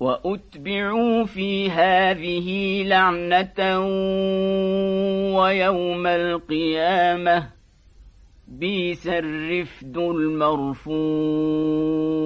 وأتبعوا في هذه لعنة ويوم القيامة. بيس الرفد المرفود